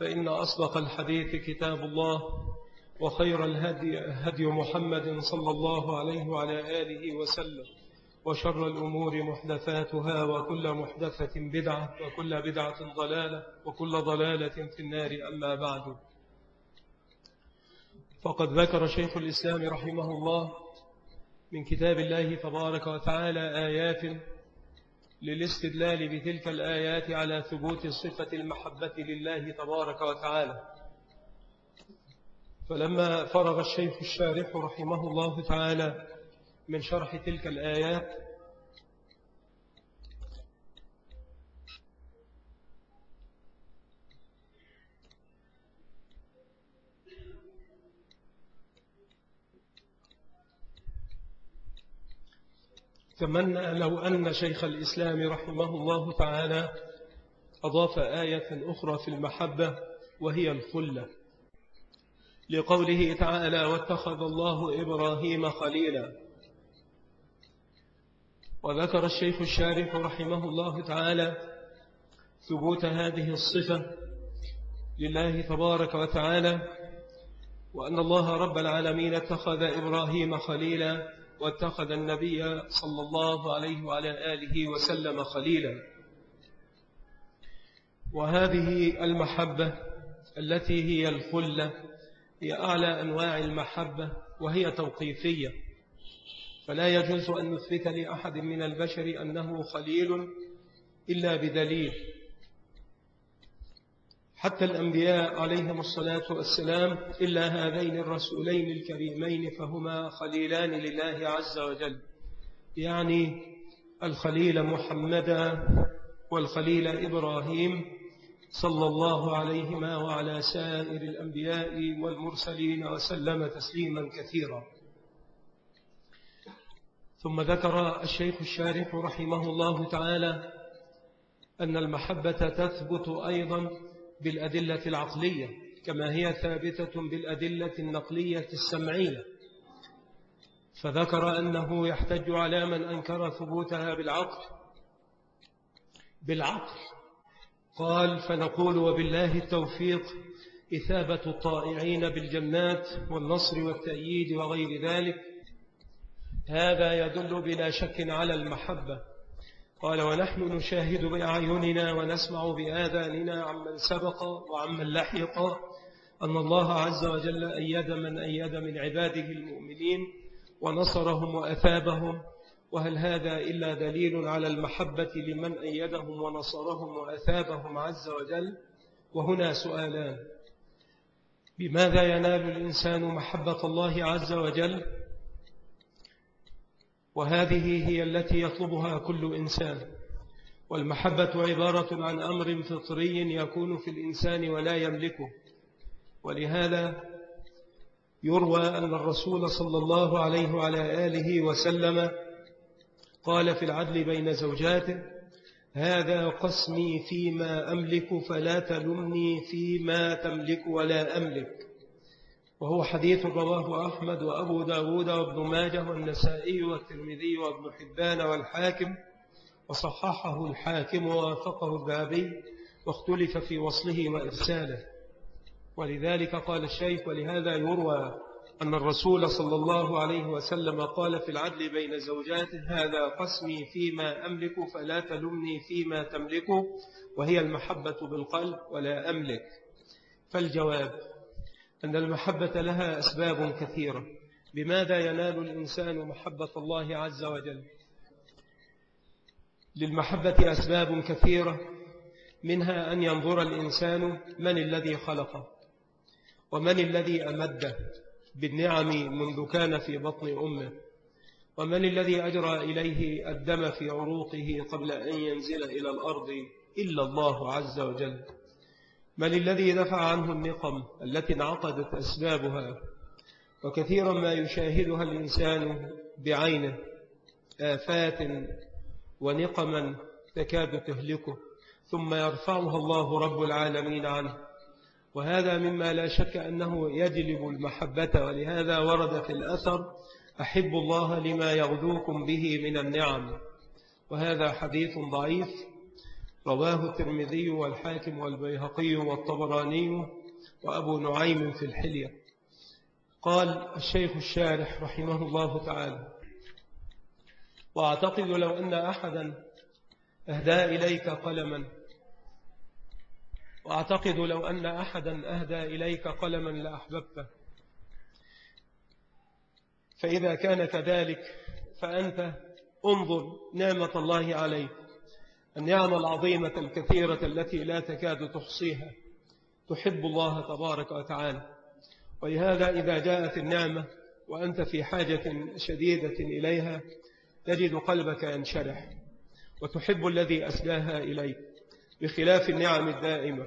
فإن أصدق الحديث كتاب الله وخير الهدي هدي محمد صلى الله عليه وعلى آله وسلم وشر الأمور محدثاتها وكل محدثة بدعة وكل بدعة ضلالة وكل ضلالة في النار أما بعد. فقد ذكر شيخ الإسلام رحمه الله من كتاب الله تبارك وتعالى آيات للاستدلال بتلك الآيات على ثبوت صفة المحبة لله تبارك وتعالى. فلما فرغ الشيخ الشارح رحمه الله تعالى من شرح تلك الآيات تمنى لو أن شيخ الإسلام رحمه الله تعالى أضاف آية أخرى في المحبة وهي الخلة. لقوله تعالى واتخذ الله إبراهيم خليلا وذكر الشيخ الشارح رحمه الله تعالى ثبوت هذه الصفة لله تبارك وتعالى وأن الله رب العالمين اتخذ إبراهيم خليلا واتخذ النبي صلى الله عليه وعلى آله وسلم خليلا. وهذه المحبة التي هي الخلة هي أعلى أنواع المحبة وهي توقيفية. فلا يجوز أن نثبت لأحد من البشر أنه خليل إلا بدليل. حتى الأنبياء عليهم الصلاة والسلام إلا هذين الرسولين الكريمين فهما خليلان لله عز وجل. يعني الخليل محمدا والخليل إبراهيم صلى الله عليهما وعلى سائر الأنبياء والمرسلين وسلم تسليما كثيرا. ثم ذكر الشيخ الشارح رحمه الله تعالى أن المحبة تثبت أيضا بالأدلة العقلية كما هي ثابتة بالأدلة النقلية السمعية. فذكر أنه يحتج على من أنكر ثبوتها بالعقل. بالعقل. قال فنقول وبالله التوفيق إثابة الطائعين بالجنات والنصر والتأييد وغير ذلك. هذا يدل بلا شك على المحبة قال ونحن نشاهد بأعيننا ونسمع بآذاننا عمن سبق وعمن لحق أن الله عز وجل أيد من أيد من عباده المؤمنين ونصرهم وأثابهم وهل هذا إلا دليل على المحبة لمن أيدهم ونصرهم وأثابهم عز وجل؟ وهنا سؤالان. بماذا ينال الإنسان محبة الله عز وجل؟ وهذه هي التي يطلبها كل إنسان. والمحبة عبارة عن أمر فطري يكون في الإنسان ولا يملكه. ولهذا يروى أن الرسول صلى الله عليه وعلى آله وسلم قال في العدل بين زوجاته هذا قسمي فيما أملك فلا تلمني فيما تملك ولا أملك. وهو حديث رواه أحمد وأبو داود وابن ماجه والنسائي والترمذي وابن حبان والحاكم وصححه الحاكم ووافقه الذهبي واختلف في وصله وإرساله. ولذلك قال الشيخ ولهذا يروى أن الرسول صلى الله عليه وسلم قال في العدل بين زوجاته هذا قسمي فيما أملك فلا تلمني فيما تملك وهي المحبة بالقلب ولا أملك. فالجواب أن المحبة لها أسباب كثيرة. بماذا ينال الإنسان محبة الله عز وجل؟ للمحبة أسباب كثيرة منها أن ينظر الإنسان من الذي خلقه ومن الذي أمده بالنعم منذ كان في بطن أمه ومن الذي أجرى إليه الدم في عروقه قبل أن ينزل إلى الأرض إلا الله عز وجل. من الذي دفع عنه النقم التي انعقدت أسبابها. وكثيرا ما يشاهدها الإنسان بعينه آفات ونقما تكاد تهلكه. ثم يرفعها الله رب العالمين عنه. وهذا مما لا شك أنه يجلب المحبة ولهذا ورد في الأثر أحب الله لما يغدوكم به من النعم. وهذا حديث ضعيف رواه الترمذي والحاكم والبيهقي والطبراني وأبو نعيم في الحلية. قال الشيخ الشارح رحمه الله تعالى وأعتقد لو أن أحدا أهدى إليك قلما وأعتقد لو أن أحدا أهدى إليك قلما لأحببته. فإذا كان كذلك فأنت انظر نعمة الله عليك. النعم العظيمة الكثيرة التي لا تكاد تحصيها. تحب الله تبارك وتعالى. ولهذا إذا جاءت النعمة وأنت في حاجة شديدة إليها تجد قلبك ينشرح. وتحب الذي أسداها إليك بخلاف النعم الدائمة.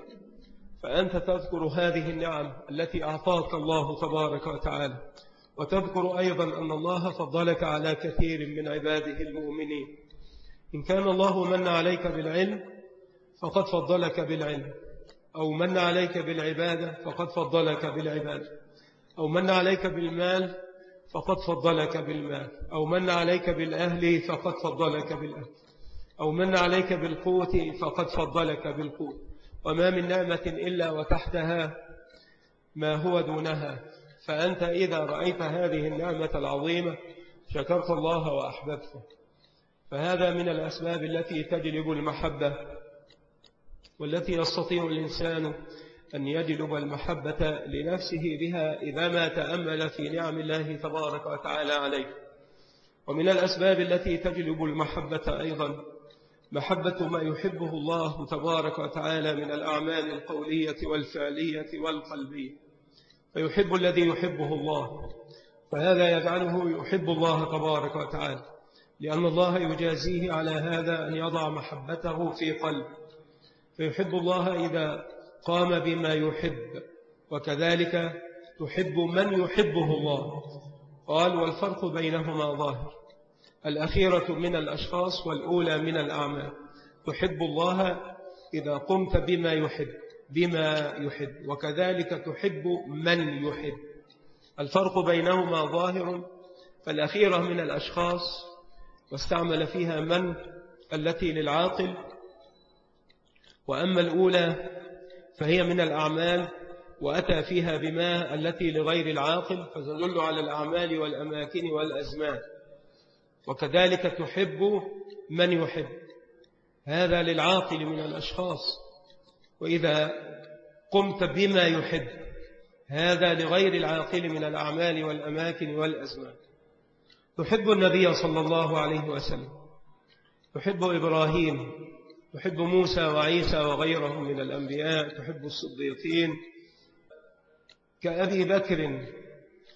فأنت تذكر هذه النعم التي أعطاك الله تبارك وتعالى. وتذكر أيضا أن الله فضلك على كثير من عباده المؤمنين. إن كان الله من عليك بالعلم فقد فضلك بالعلم. أو من عليك بالعبادة فقد فضلك بالعبادة. أو من عليك بالمال فقد فضلك بالمال. أو من عليك بالأهل فقد فضلك بالأهل. أو من عليك بالقوة فقد فضلك بالقوة. وما من نعمة إلا وتحتها ما هو دونها. فأنت إذا رأيت هذه النعمة العظيمة شكرت الله وأحببته. فهذا من الأسباب التي تجلب المحبة والتي يستطيع الإنسان أن يجلب المحبة لنفسه بها إذا ما تأمل في نعم الله تبارك وتعالى عليه. ومن الأسباب التي تجلب المحبة أيضا محبة ما يحبه الله تبارك وتعالى من الأعمال القولية والفعلية والقلبية. فيحب الذي يحبه الله فهذا يجعله يحب الله تبارك وتعالى. لأن الله يجازيه على هذا أن يضع محبته في قلب. فيحب الله إذا قام بما يحب وكذلك تحب من يحبه الله. قال والفرق بينهما ظاهر. الأخيرة من الأشخاص والأولى من الأعمال. تحب الله إذا قمت بما يحب بما يحب وكذلك تحب من يحب. الفرق بينهما ظاهر. فالأخيرة من الأشخاص واستعمل فيها من؟ التي للعاقل. وأما الأولى فهي من الأعمال وأتى فيها بما؟ التي لغير العاقل فتدل على الأعمال والأماكن والأزمان. وكذلك تحب من يحب. هذا للعاقل من الأشخاص. وإذا قمت بما يحب هذا لغير العاقل من الأعمال والأماكن والأزمان. تحب النبي صلى الله عليه وسلم تحب إبراهيم تحب موسى وعيسى وغيرهم من الأنبياء تحب الصديقين كأبي بكر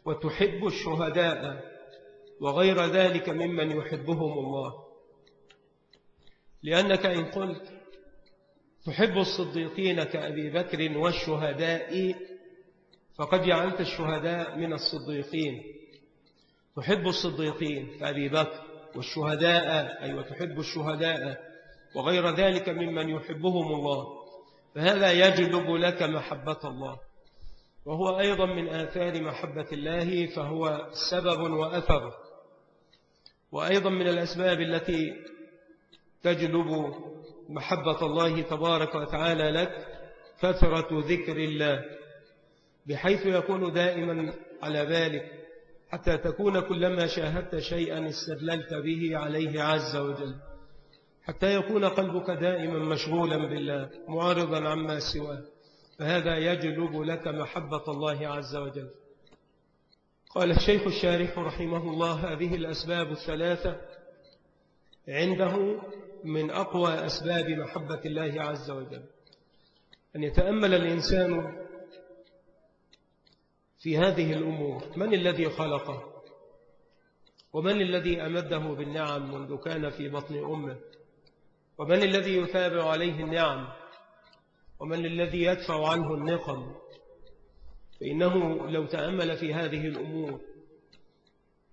وتحب الشهداء وغير ذلك ممن يحبهم الله. لأنك إن قلت تحب الصديقين كأبي بكر والشهداء فقد جعلت الشهداء من الصديقين. تحب الصديقين كأبي بكر والشهداء أيوة تحب الشهداء وغير ذلك ممن يحبهم الله. فهذا يجلب لك محبة الله. وهو أيضا من آثار محبة الله فهو سبب وأثر. وأيضا من الأسباب التي تجلب محبة الله تبارك وتعالى لك كثرة ذكر الله بحيث يكون دائما على بالك. حتى تكون كلما شاهدت شيئا استدللت به عليه عز وجل حتى يكون قلبك دائما مشغولا بالله معارضا عما سواه. فهذا يجلب لك محبة الله عز وجل. قال الشيخ الشارح رحمه الله هذه الأسباب الثلاثة عنده من أقوى أسباب محبة الله عز وجل. أن يتأمل الإنسان في هذه الأمور. من الذي خلقه؟ ومن الذي أمده بالنعم منذ كان في بطن أمه؟ ومن الذي يتابع عليه النعم؟ ومن الذي يدفع عنه النقم؟ فإنه لو تأمل في هذه الأمور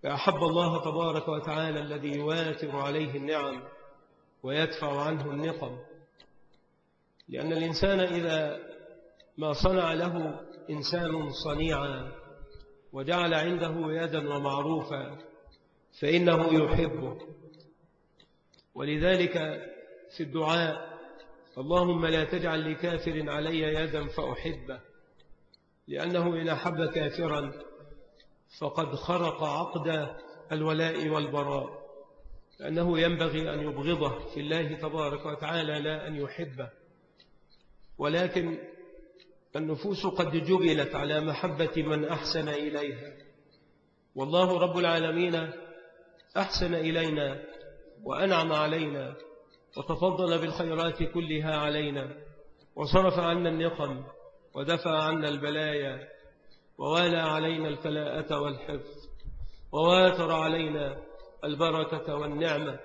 فأحب الله تبارك وتعالى الذي يواتر عليه النعم ويدفع عنه النقم. لأن الإنسان إذا ما صنع له إنسان صنيعا وجعل عنده يدا ومعروفا فإنه يحبه. ولذلك في الدعاء اللهم لا تجعل لكافر علي يدا فأحبه لأنه إن أحب كافرا فقد خرق عقد الولاء والبراء لأنه ينبغي أن يبغضه في الله تبارك وتعالى لا أن يحبه. ولكن النفوس قد جبلت على محبة من أحسن إليها. والله رب العالمين أحسن إلينا وأنعم علينا وتفضل بالخيرات كلها علينا وصرف عنا النقم ودفع عنا البلايا ووالى علينا الكلاءة والحفظ وواتر علينا البركة والنعمة.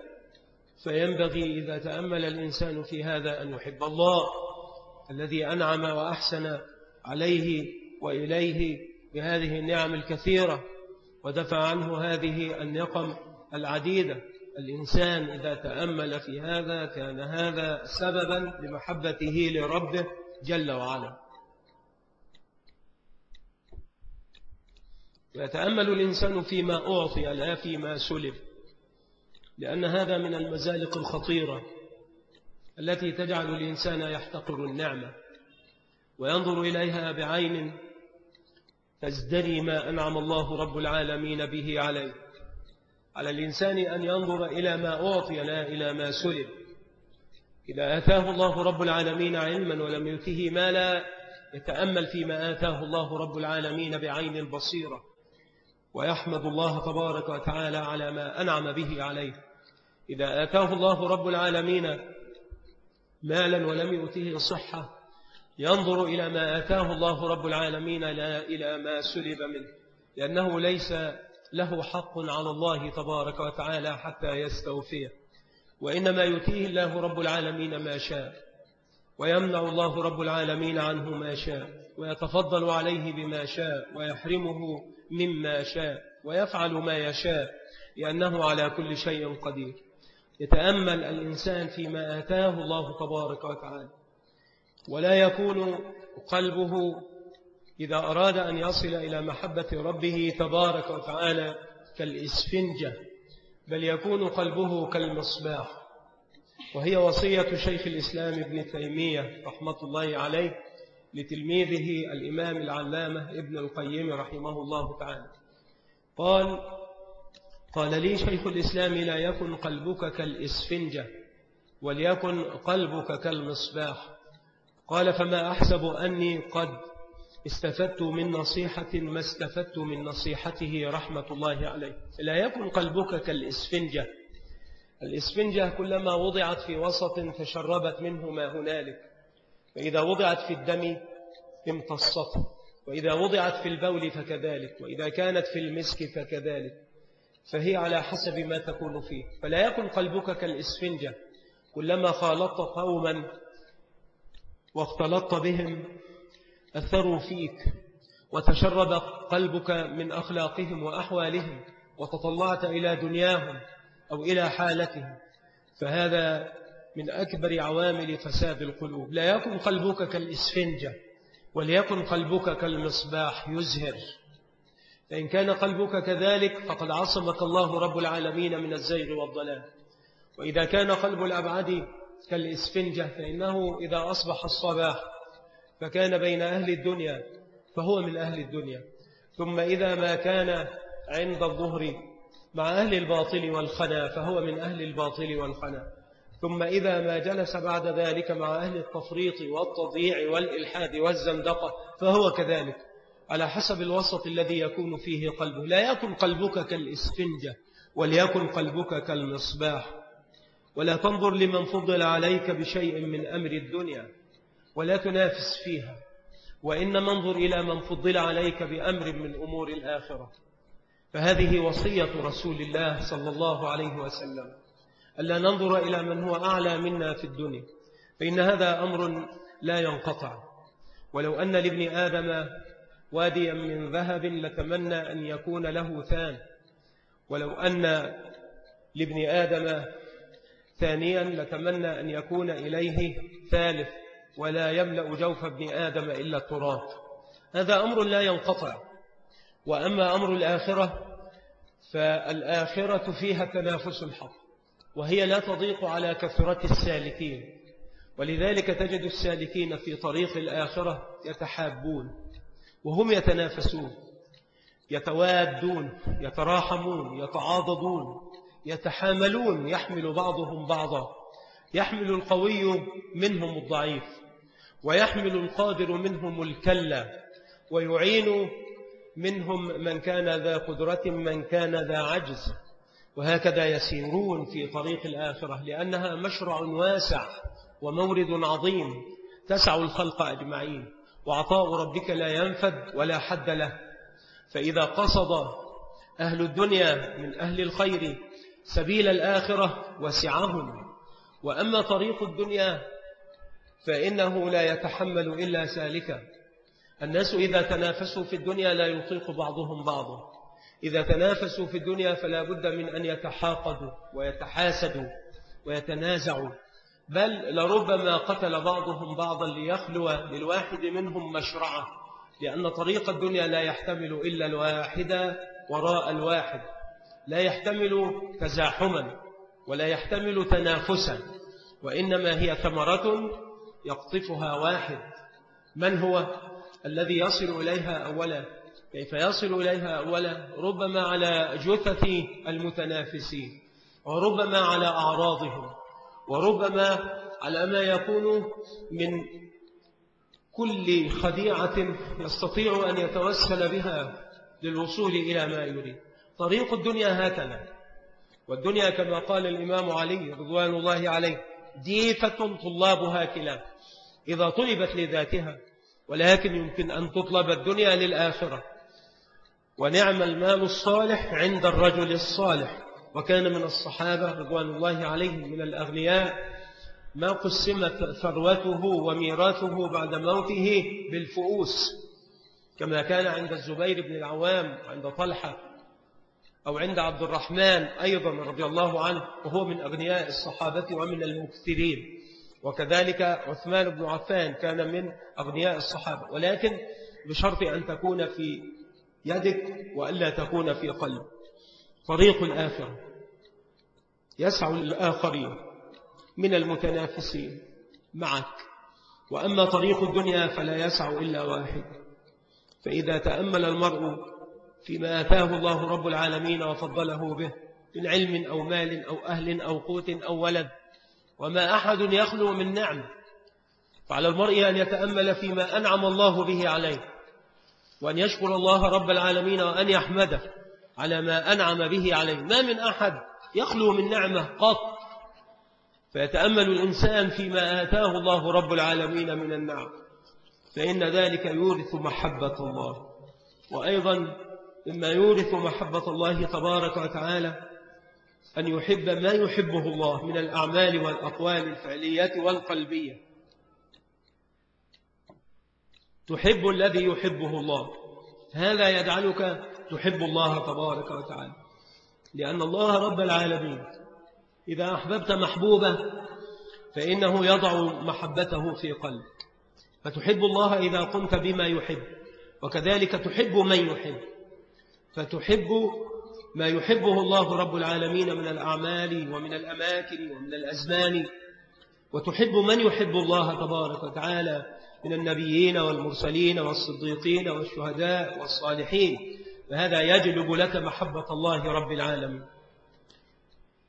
فينبغي إذا تأمل الإنسان في هذا أن يحب الله. الذي أنعم وأحسن عليه وإليه بهذه النعم الكثيرة ودفع عنه هذه النقم العديدة. الإنسان إذا تأمل في هذا كان هذا سببا لمحبته لربه جل وعلا. ويتأمل الإنسان فيما أعطي لا فيما سلب لأن هذا من المزالق الخطيرة. التي تجعل الإنسان يحتقر النعمة وينظر إليها بعين تزدري ما أنعم الله رب العالمين به عليه. على الإنسان أن ينظر إلى ما أعطي لا إلى ما سلب إذا آتاه الله رب العالمين علما ولم يؤته مالا يتأمل فيما آتاه الله رب العالمين بعين البصيرة ويحمد الله تبارك وتعالى على ما أنعم به عليه. إذا آتاه الله رب العالمين مالا ولم يؤته صحة ينظر إلى ما آتاه الله رب العالمين لا إلى ما سلب منه لأنه ليس له حق على الله تبارك وتعالى حتى يستوفيه. وإنما يتيه الله رب العالمين ما شاء ويمنع الله رب العالمين عنه ما شاء ويتفضل عليه بما شاء ويحرمه مما شاء ويفعل ما يشاء لأنه على كل شيء قدير. يتأمل الإنسان فيما آتاه الله تبارك وتعالى. ولا يكون قلبه إذا أراد أن يصل إلى محبة ربه تبارك وتعالى كالإسفنجة بل يكون قلبه كالمصباح. وهي وصية شيخ الإسلام ابن تيمية رحمة الله عليه لتلميذه الإمام العلامة ابن القيم رحمه الله تعالى. قال قال لي شيخ الإسلام لا يكن قلبك كالإسفنجة وليكن قلبك كالمصباح. قال فما أحسب أني قد استفدت من نصيحة ما استفدت من نصيحته رحمة الله عليه. لا يكن قلبك كالإسفنجة. الإسفنجة كلما وضعت في وسط فشربت منه ما هنالك. فإذا وضعت في الدم امتصت وإذا وضعت في البول فكذلك وإذا كانت في المسك فكذلك. فهي على حسب ما تكون فيه. فلا يكن قلبك كالإسفنجة. كلما خالطت قوما واختلطت بهم أثروا فيك. وتشرب قلبك من أخلاقهم وأحوالهم وتطلعت إلى دنياهم أو إلى حالتهم. فهذا من أكبر عوامل فساد القلوب. لا يكن قلبك كالإسفنجة وليكن قلبك كالمصباح يزهر. فإن كان قلبك كذلك فقد عصمك الله رب العالمين من الزيغ والضلال. وإذا كان قلب الأبعد كالإسفنجة فإنه إذا أصبح الصباح فكان بين أهل الدنيا فهو من أهل الدنيا. ثم إذا ما كان عند الظهر مع أهل الباطل والخنا فهو من أهل الباطل والخنا. ثم إذا ما جلس بعد ذلك مع أهل التفريط والتضييع والإلحاد والزندقة فهو كذلك. على حسب الوسط الذي يكون فيه قلبه لا يكن قلبك كالإسفنجة وليكن قلبك كالمصباح. ولا تنظر لمن فضل عليك بشيء من أمر الدنيا ولا تنافس فيها. وإن منظر إلى من فضل عليك بأمر من أمور الآخرة. فهذه وصية رسول الله صلى الله عليه وسلم. ألا ننظر إلى من هو أعلى منا في الدنيا. فإن هذا أمر لا ينقطع. ولو أن لابن آدم واديا من ذهب لتمنى أن يكون له ثان. ولو أن لابن آدم ثانيا لتمنى أن يكون إليه ثالث ولا يملأ جوف ابن آدم إلا التراب. هذا أمر لا ينقطع. وأما أمر الآخرة فالآخرة فيها تنافس الحق وهي لا تضيق على كثرة السالكين. ولذلك تجد السالكين في طريق الآخرة يتحابون. وهم يتنافسون يتوادون يتراحمون يتعاضدون يتحاملون يحمل بعضهم بعضا. يحمل القوي منهم الضعيف ويحمل القادر منهم الكلا ويعين منهم من كان ذا قدرة من كان ذا عجز. وهكذا يسيرون في طريق الآخرة لأنها مشرع واسع ومورد عظيم تسع الخلق أجمعين. وعطاء ربك لا ينفد ولا حد له. فإذا قصد أهل الدنيا من أهل الخير سبيل الآخرة وسعهم. وأما طريق الدنيا فإنه لا يتحمل إلا سالكا الناس إذا تنافسوا في الدنيا لا يطيق بعضهم بعضا إذا تنافسوا في الدنيا فلا بد من أن يتحاقدوا ويتحاسدوا ويتنازعوا. بل لربما قتل بعضهم بعضا ليخلو للواحد منهم مشرعة لأن طريق الدنيا لا يحتمل إلا الواحد وراء الواحد لا يحتمل تزاحما ولا يحتمل تنافسا وإنما هي ثمرة يقطفها واحد. من هو؟ الذي يصل إليها أولا. كيف يصل إليها أولا؟ ربما على جثث المتنافسين وربما على أعراضهم. وربما على ما يكون من كل خديعة يستطيع أن يتوسل بها للوصول إلى ما يريد. طريق الدنيا هكذا. والدنيا كما قال الإمام علي رضوان الله عليه ديفة طلابها كلاب. إذا طلبت لذاتها ولكن يمكن أن تطلب الدنيا للآخرة. ونعم المال الصالح عند الرجل الصالح. وكان من الصحابة رضوان الله عليهم من الأغنياء ما قسمت ثروته وميراثه بعد موته بالفؤوس كما كان عند الزبير بن العوام عند طلحة أو عند عبد الرحمن أيضا رضي الله عنه وهو من أغنياء الصحابة ومن المكثرين. وكذلك عثمان بن عفان كان من أغنياء الصحابة. ولكن بشرط أن تكون في يدك وألا تكون في قلب طريق الآخرة يسع الآخرين من المتنافسين معك. وأما طريق الدنيا فلا يسع إلا واحد. فإذا تأمل المرء فيما آتاه الله رب العالمين وفضله به من علم أو مال أو أهل أو قوت أو ولد وما أحد يخلو من نعم فعلى المرء أن يتأمل فيما أنعم الله به عليه وأن يشكر الله رب العالمين وأن يحمده. على ما أنعم به عليه. ما من أحد يخلو من نعمة قط. فيتأمل الإنسان فيما آتاه الله رب العالمين من النعم. فإن ذلك يورث محبة الله. وأيضا مما يورث محبة الله تبارك وتعالى أن يحب ما يحبه الله من الأعمال والأقوال الفعلية والقلبية. تحب الذي يحبه الله. هذا يجعلك تحب الله تبارك وتعالى. لأن الله رب العالمين. إذا أحببت محبوبة فإنه يضع محبته في قلبك. فتحب الله إذا قمت بما يحب. وكذلك تحب من يحب. فتحب ما يحبه الله رب العالمين من الأعمال ومن الأماكن ومن الأزمان. وتحب من يحب الله تبارك وتعالى من النبيين والمرسلين والصديقين والشهداء والصالحين. فهذا يجلب لك محبة الله رب العالمين.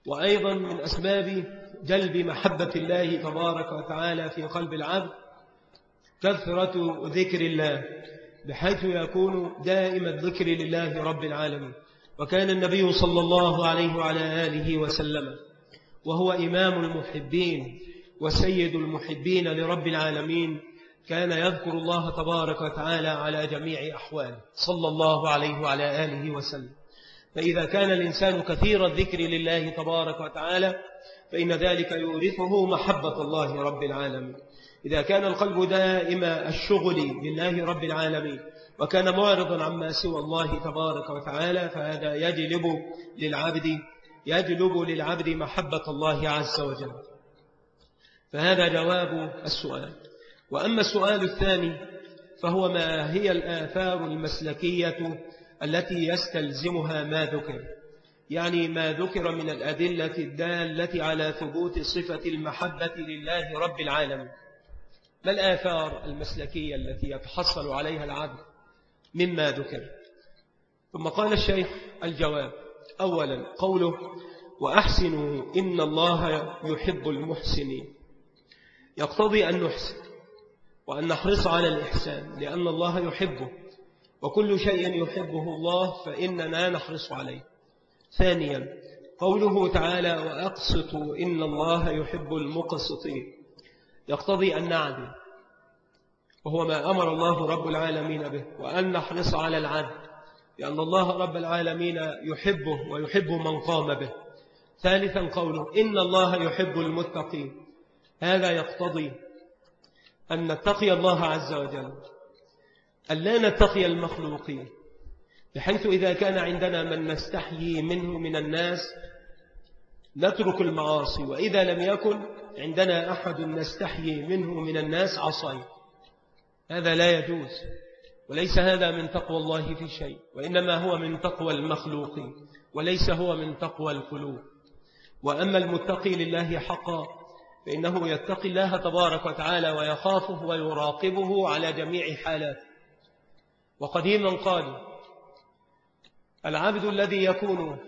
وأيضا من أسباب جلب محبة الله تبارك وتعالى في قلب العبد كثرة ذكر الله بحيث يكون دائم الذكر لله رب العالمين. وكان النبي صلى الله عليه وعلى آله وسلم وهو إمام المحبين وسيد المحبين لرب العالمين كان يذكر الله تبارك وتعالى على جميع أحواله صلى الله عليه وعلى آله وسلم. فإذا كان الإنسان كثير الذكر لله تبارك وتعالى فإن ذلك يورثه محبة الله رب العالمين. إذا كان القلب دائم الشغل لله رب العالمين وكان معرضا عما سوى الله تبارك وتعالى فهذا يجلب للعبد يجلب للعبد محبة الله عز وجل. فهذا جواب السؤال. وأما السؤال الثاني فهو ما هي الآثار المسلكية التي يستلزمها ما ذكر؟ يعني ما ذكر من الأدلة الدالة على ثبوت صفة المحبة لله رب العالمين ما الآثار المسلكية التي يتحصل عليها العبد مما ذكر؟ ثم قال الشيخ الجواب. أولا قوله وأحسنوا إن الله يحب المحسنين. يقتضي أن نحسن. وأن نحرص على الإحسان لأن الله يحبه وكل شيء يحبه الله فإننا نحرص عليه. ثانيا قوله تعالى وأقسطوا إن الله يحب المقسطين. يقتضي أن نعدل. وهو ما أمر الله رب العالمين به وأن نحرص على العدل لأن الله رب العالمين يحبه ويحب من قام به. ثالثا قوله إن الله يحب المتقين. هذا يقتضي أن نتقي الله عز وجل أن لا نتقي المخلوقين بحيث إذا كان عندنا من نستحيي منه من الناس نترك المعاصي وإذا لم يكن عندنا أحد نستحيي منه من الناس عصي هذا لا يجوز وليس هذا من تقوى الله في شيء وإنما هو من تقوى المخلوقين وليس هو من تقوى القلوب. وأما المتقي لله حقا فإنه يتقي الله تبارك وتعالى ويخافه ويراقبه على جميع حالاته وقديما قالوا العبد الذي يكون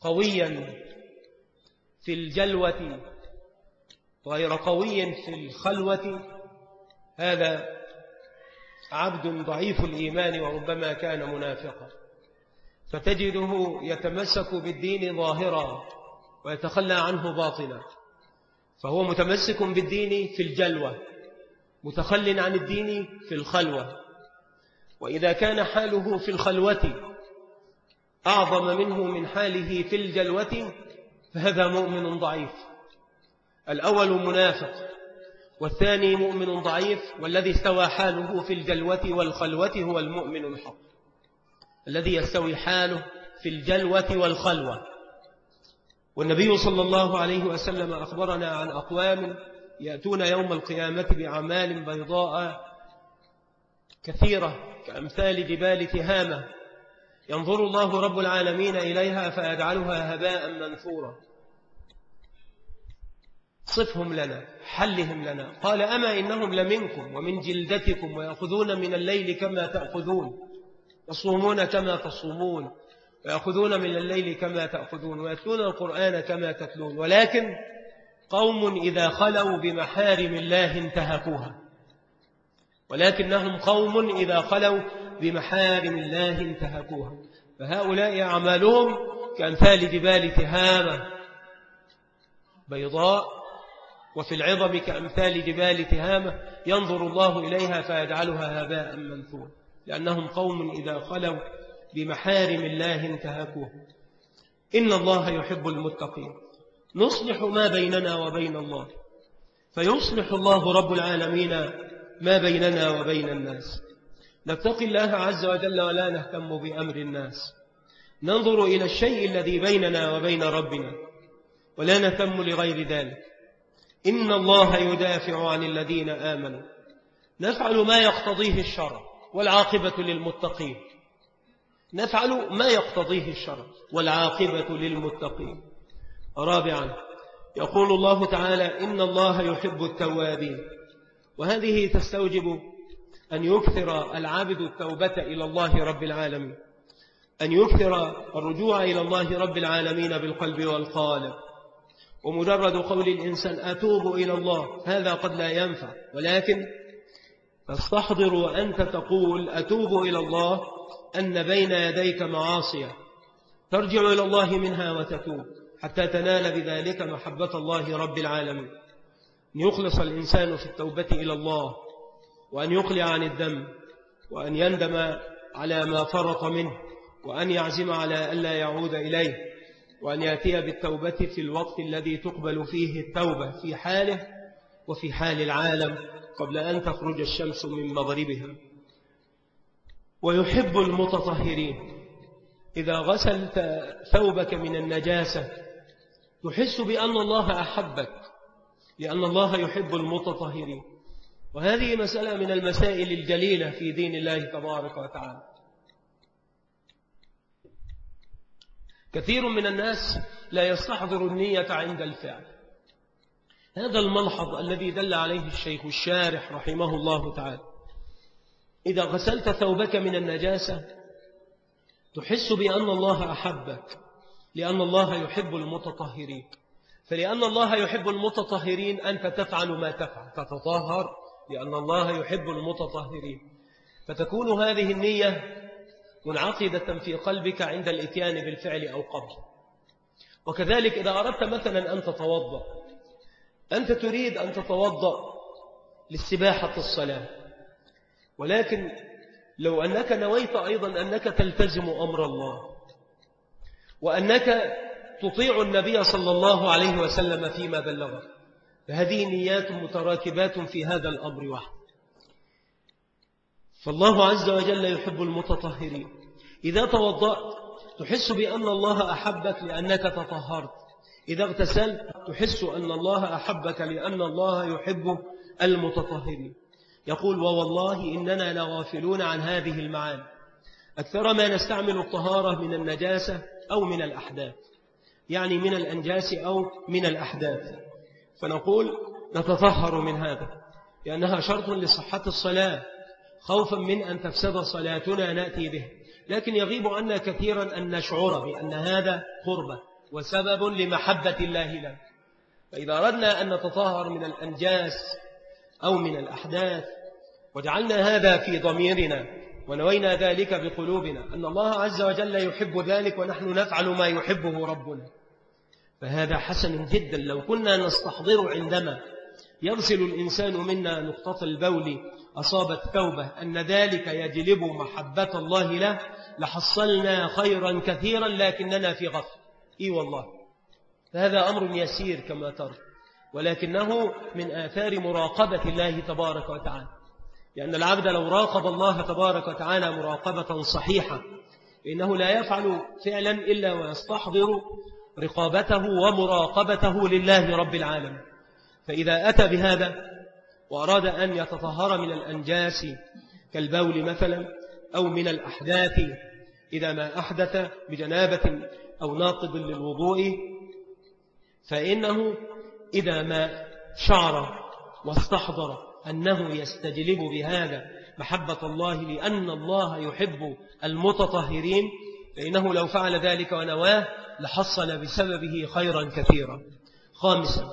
قويا في الجلوة غير قوي في الخلوة هذا عبد ضعيف الإيمان وربما كان منافقا. فتجده يتمسك بالدين ظاهرا ويتخلى عنه باطنا. فهو متمسك بالدين في الجلوة متخل عن الدين في الخلوة. وإذا كان حاله في الخلوة أعظم منه من حاله في الجلوة فهذا مؤمن ضعيف. الأول منافق والثاني مؤمن ضعيف والذي استوى حاله في الجلوة والخلوة هو المؤمن الحق. الذي يستوي حاله في الجلوة والخلوة. والنبي صلى الله عليه وسلم أخبرنا عن أقوام يأتون يوم القيامة بعمال بيضاء كثيرة كأمثال جبال تهامة. ينظر الله رب العالمين إليها فيجعلها هباء منثورا. صفهم لنا حلهم لنا. قال أما إنهم لمنكم ومن جلدتكم ويأخذون من الليل كما تأخذون يصومون كما تصومون. ويأخذون من الليل كما تأخذون ويتلون القرآن كما تتلون. ولكن قوم إذا خلوا بمحارم الله انتهكوها. ولكنهم قوم إذا خلوا بمحارم الله انتهكوها. فهؤلاء أعمالهم كأمثال جبال تهامة بيضاء وفي العظم كأمثال جبال تهامة ينظر الله إليها فيجعلها هباء منثورا. لأنهم قوم إذا خلوا بمحارم الله انتهكوه. إن الله يحب المتقين. نصلح ما بيننا وبين الله. فيصلح الله رب العالمين ما بيننا وبين الناس. نتقي الله عز وجل ولا نهتم بأمر الناس. ننظر إلى الشيء الذي بيننا وبين ربنا. ولا نهتم لغير ذلك. إن الله يدافع عن الذين آمنوا. نفعل ما يقتضيه الشرع والعاقبة للمتقين. نفعل ما يقتضيه الشرع والعاقبة للمتقين. رابعا يقول الله تعالى إن الله يحب التوابين. وهذه تستوجب أن يكثر العابد التوبة إلى الله رب العالمين أن يكثر الرجوع إلى الله رب العالمين بالقلب والقالب ومجرد قول الإنسان أتوب إلى الله هذا قد لا ينفع ولكن تستحضر وأنت تقول أتوب إلى الله أن بين يديك معاصية. ترجع إلى الله منها وتتوب حتى تنال بذلك محبة الله رب العالمين. أن يخلص الإنسان في التوبة إلى الله وأن يقلع عن الدم وأن يندم على ما فرط منه وأن يعزم على ألا يعود إليه وأن يأتي بالتوبة في الوقت الذي تقبل فيه التوبة في حاله وفي حال العالم. قبل أن تخرج الشمس من مغربها. ويحب المتطهرين. إذا غسلت ثوبك من النجاسة تحس بأن الله أحبك لأن الله يحب المتطهرين. وهذه مسألة من المسائل الجليلة في دين الله تبارك وتعالى. كثير من الناس لا يستحضر النية عند الفعل. هذا الملحظ الذي دل عليه الشيخ الشارح رحمه الله تعالى. إذا غسلت ثوبك من النجاسة تحس بأن الله أحبك لأن الله يحب المتطهرين. فلأن الله يحب المتطهرين أنت تفعل ما تفعل. تتطهر لأن الله يحب المتطهرين. فتكون هذه النية منعقدة في قلبك عند الإتيان بالفعل أو قبل. وكذلك إذا أردت مثلا أن تتوضأ أنت تريد أن تتوضأ للسباحة الصلاة. ولكن لو أنك نويت أيضا أنك تلتزم أمر الله وأنك تطيع النبي صلى الله عليه وسلم فيما بلغه فهذه نيات متراكبات في هذا الأمر واحد. فالله عز وجل يحب المتطهرين. إذا توضأت تحس بأن الله أحبك لأنك تطهرت. إذا اغتسلت تحس أن الله أحبك لأن الله يحب المتطهرين. يقول ووالله إننا لغافلون عن هذه المعاني. أكثر ما نستعمل الطهارة من النجاسة أو من الأحداث. يعني من الأنجاس أو من الأحداث. فنقول نتطهر من هذا لأنها شرط لصحة الصلاة. خوفا من أن تفسد صلاتنا نأتي به. لكن يغيب عنا كثيرا أن نشعر بأن هذا قربة. وسبب لمحبة الله لنا فإذا أردنا أن نتطهر من الأنجاس أو من الأحداث وجعلنا هذا في ضميرنا ونوينا ذلك بقلوبنا أن الله عز وجل يحب ذلك ونحن نفعل ما يحبه ربنا. فهذا حسن جدا. لو كنا نستحضر عندما يغسل الإنسان منا نقطة البول أصابت ثوبة أن ذلك يجلب محبة الله له لحصلنا خيرا كثيرا لكننا في غفل إي والله. فهذا أمر يسير كما ترى. ولكنه من آثار مراقبة الله تبارك وتعالى. لأن العبد لو راقب الله تبارك وتعالى مراقبة صحيحة إنه لا يفعل فعلا إلا ويستحضر رقابته ومراقبته لله رب العالمين. فإذا أتى بهذا وأراد أن يتطهر من الأنجاس كالبول مثلا أو من الأحداث إذا ما أحدث بجنابة أو ناقض للوضوء فإنه إذا ما شعر واستحضر أنه يستجلب بهذا محبة الله لأن الله يحب المتطهرين فإنه لو فعل ذلك ونواه لحصل بسببه خيرا كثيرا. خامسا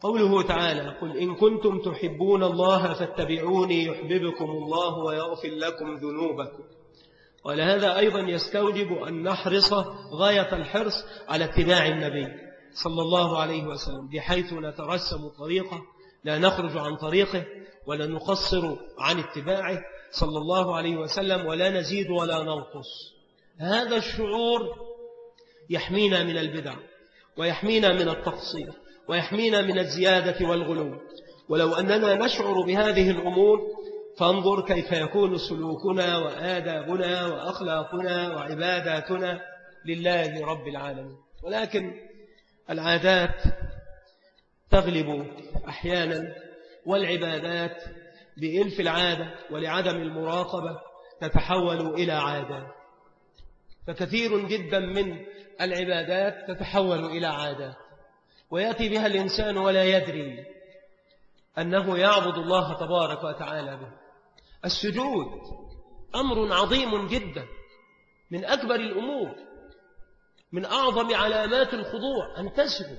قوله تعالى قل إن كنتم تحبون الله فاتبعوني يحببكم الله ويغفر لكم ذنوبكم. ولهذا أيضا يستوجب أن نحرص غاية الحرص على اتباع النبي صلى الله عليه وسلم بحيث نترسم طريقه لا نخرج عن طريقه ولا نقصر عن اتباعه صلى الله عليه وسلم ولا نزيد ولا ننقص. هذا الشعور يحمينا من البدع ويحمينا من التقصير ويحمينا من الزيادة والغلو. ولو أننا نشعر بهذه الأمور فانظر كيف يكون سلوكنا وآدابنا وأخلاقنا وعباداتنا لله رب العالمين. ولكن العادات تغلب أحيانا والعبادات بإلف العادة ولعدم المراقبة تتحول إلى عادات فكثير جدا من العبادات تتحول إلى عادات ويأتي بها الإنسان ولا يدري أنه يعبد الله تبارك وتعالى به. السجود أمر عظيم جدا من أكبر الأمور من أعظم علامات الخضوع أن تسجد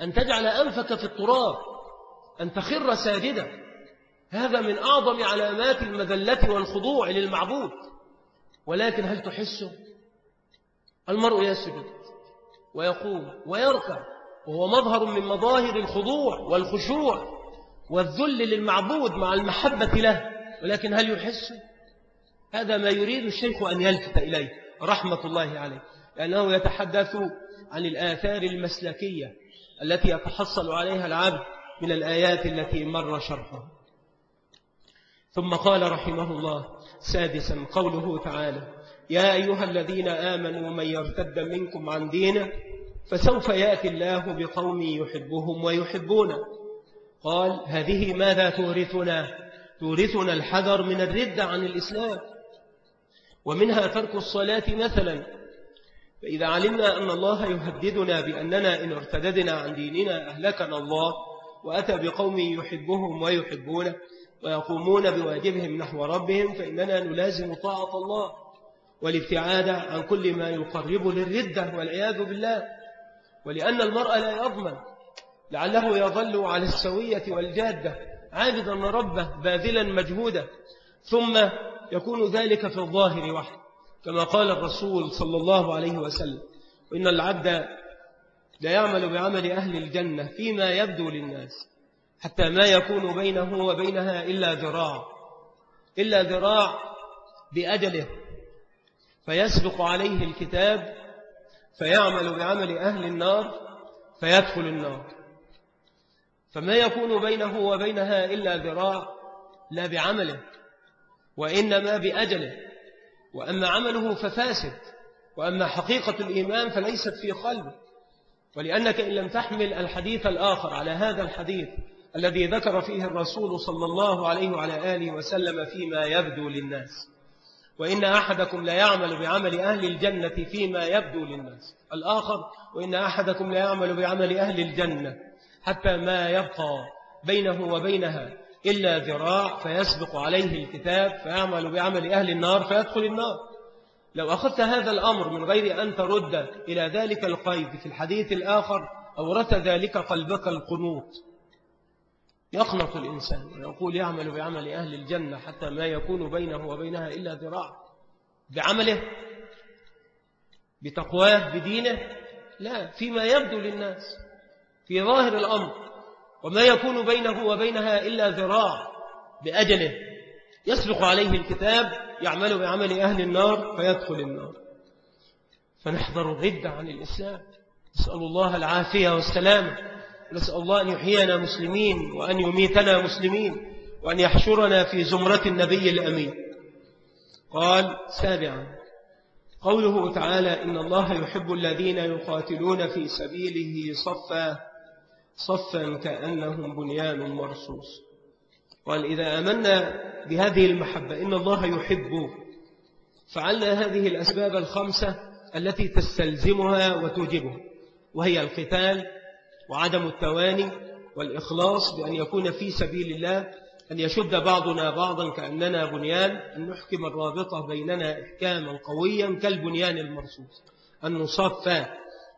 أن تجعل أنفك في التراب أن تخر ساجدا. هذا من أعظم علامات المذلة والخضوع للمعبود. ولكن هل تحسه المرء يسجد ويقوم ويركع وهو مظهر من مظاهر الخضوع والخشوع والذل للمعبود مع المحبة له. ولكن هل يحس؟ هذا ما يريد الشيخ أن يلفت إليه رحمة الله عليه لأنه يتحدث عن الآثار المسلكية التي يتحصل عليها العبد من الآيات التي مر شرحها. ثم قال رحمه الله سادسا قوله تعالى يا أيها الذين آمنوا من يرتد منكم عن دينه فسوف يأتي الله بقوم يحبهم ويحبونه. قال هذه ماذا تورثنا؟ تورثنا الحذر من الردة عن الإسلام ومنها ترك الصلاة مثلا. فإذا علمنا أن الله يهددنا بأننا إن ارتددنا عن ديننا أهلكنا الله وأتى بقوم يحبهم ويحبونه ويقومون بواجبهم نحو ربهم فإننا نلازم طاعة الله والابتعاد عن كل ما يقرب للردة والعياذ بالله. ولأن المرأة لا يضمن لعله يظل على السوية والجادة. عابدا ربه باذلا مجهودا ثم يكون ذلك في الظاهر وحده. كما قال الرسول صلى الله عليه وسلم وإن العبد لا يعمل بعمل أهل الجنة فيما يبدو للناس حتى ما يكون بينه وبينها إلا ذراع إلا ذراع بأجله. فيسبق عليه الكتاب فيعمل بعمل أهل النار فيدخل النار. فما يكون بينه وبينها إلا ذراع لا بعمله وإنما بأجله. وأما عمله ففاسد وأما حقيقة الإيمان فليست في قلبه. ولأنك إن لم تحمل الحديث الآخر على هذا الحديث الذي ذكر فيه الرسول صلى الله عليه وعلى آله وسلم فيما يبدو للناس. وإن أحدكم لا يعمل بعمل أهل الجنة فيما يبدو للناس. الآخر وإن أحدكم لا يعمل بعمل أهل الجنة. حتى ما يبقى بينه وبينها إلا ذراع فيسبق عليه الكتاب فيعمل بعمل أهل النار فيدخل النار. لو أخذت هذا الأمر من غير أن ترد إلى ذلك القيد في الحديث الآخر أورث ذلك قلبك القنوط. يقنط الإنسان ويقول يعمل بعمل أهل الجنة حتى ما يكون بينه وبينها إلا ذراع. بعمله؟ بتقواه؟ بدينه؟ لا فيما يبدو للناس. في ظاهر الأمر وما يكون بينه وبينها إلا ذراع بأجله يسبق عليه الكتاب يعمل بعمل أهل النار فيدخل النار. فنحذر الردة عن الإسلام. نسأل الله العافية والسلامة نسأل الله أن يحيينا مسلمين وأن يميتنا مسلمين وأن يحشرنا في زمرة النبي الأمين. قال سابعا قوله تعالى إن الله يحب الذين يقاتلون في سبيله صفا صفا كأنهم بنيان مرصوص. قال إذا أمنا بهذه المحبة إن الله يحب فعلنا هذه الأسباب الخمسة التي تستلزمها وتوجبها وهي القتال وعدم التواني والإخلاص بأن يكون في سبيل الله أن يشد بعضنا بعضا كأننا بنيان أن نحكم الرابطة بيننا إحكاما قويا كالبنيان المرصوص. أن نصفى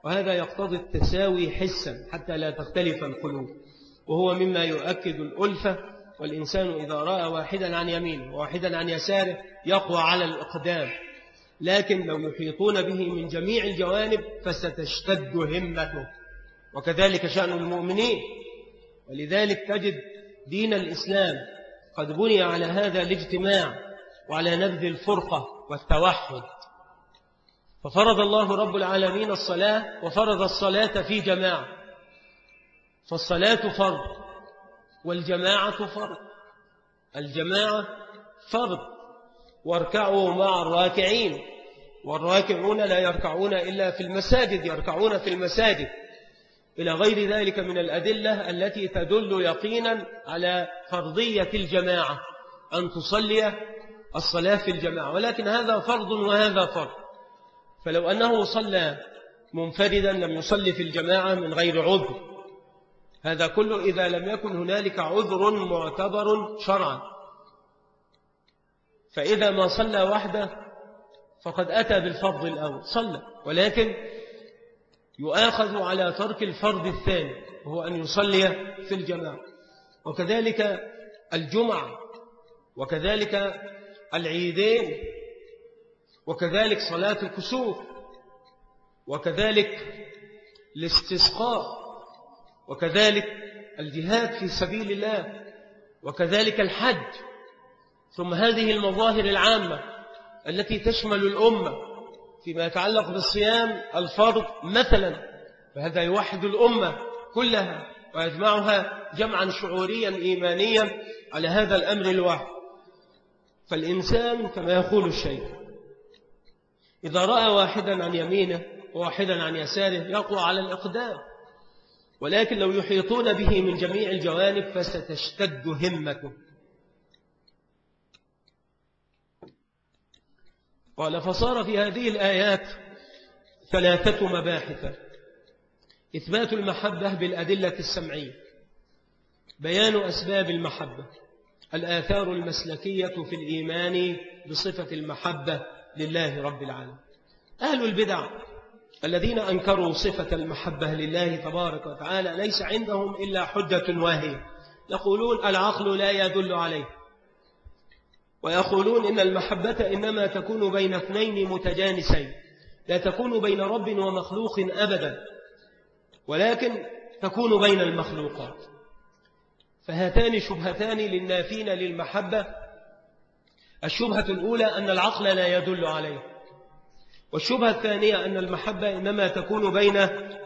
وهذا يقتضي التساوي حسا حتى لا تختلف القلوب. وهو مما يؤكد الألفة والإنسان إذا رأى واحدا عن يمينه وواحدا عن يساره يقوى على الإقدام. لكن لو يحيطون به من جميع الجوانب فستشتد همته. وكذلك شأن المؤمنين. ولذلك تجد دين الإسلام قد بني على هذا الاجتماع وعلى نبذ الفرقة والتوحد. ففرض الله رب العالمين الصلاة وفرض الصلاة في جماعة. فالصلاة فرض والجماعة فرض. الجماعة فرض. واركعوا مع الراكعين. والراكعون لا يركعون إلا في المساجد يركعون في المساجد. إلى غير ذلك من الأدلة التي تدل يقينا على فرضية الجماعة أن تصلي الصلاة في الجماعة. ولكن هذا فرض وهذا فرض. فلو أنه صلى منفردا لم يصلي في الجماعة من غير عذر. هذا كله إذا لم يكن هنالك عذر معتبر شرعا. فإذا ما صلى وحده فقد أتى بالفرض الأول صلى. ولكن يؤاخذ على ترك الفرض الثاني وهو أن يصلي في الجماعة. وكذلك الجمعة وكذلك العيدين وكذلك صلاة الكسوف وكذلك الاستسقاء وكذلك الجهاد في سبيل الله وكذلك الحج. ثم هذه المظاهر العامة التي تشمل الأمة فيما يتعلق بالصيام الفرض مثلا فهذا يوحد الأمة كلها ويجمعها جمعا شعوريا إيمانيا على هذا الأمر الواحد. فالإنسان كما يقول الشيء إذا رأى واحدا عن يمينه وواحدا عن يساره يقوى على الإقدام. ولكن لو يحيطون به من جميع الجوانب فستشتد همته. قال فصار في هذه الآيات ثلاثة مباحث. إثبات المحبة بالأدلة السمعية. بيان أسباب المحبة. الآثار المسلكية في الإيمان بصفة المحبة. لله رب العالمين. أهل البدع الذين أنكروا صفة المحبة لله تبارك وتعالى ليس عندهم إلا حجة واهية. يقولون العقل لا يدل عليه. ويقولون إن المحبة إنما تكون بين اثنين متجانسين. لا تكون بين رب ومخلوق أبدا ولكن تكون بين المخلوقات. فهاتان شبهتان للنافين للمحبة الشبهة الأولى أن العقل لا يدل عليه. والشبهة الثانية أن المحبة إنما تكون بين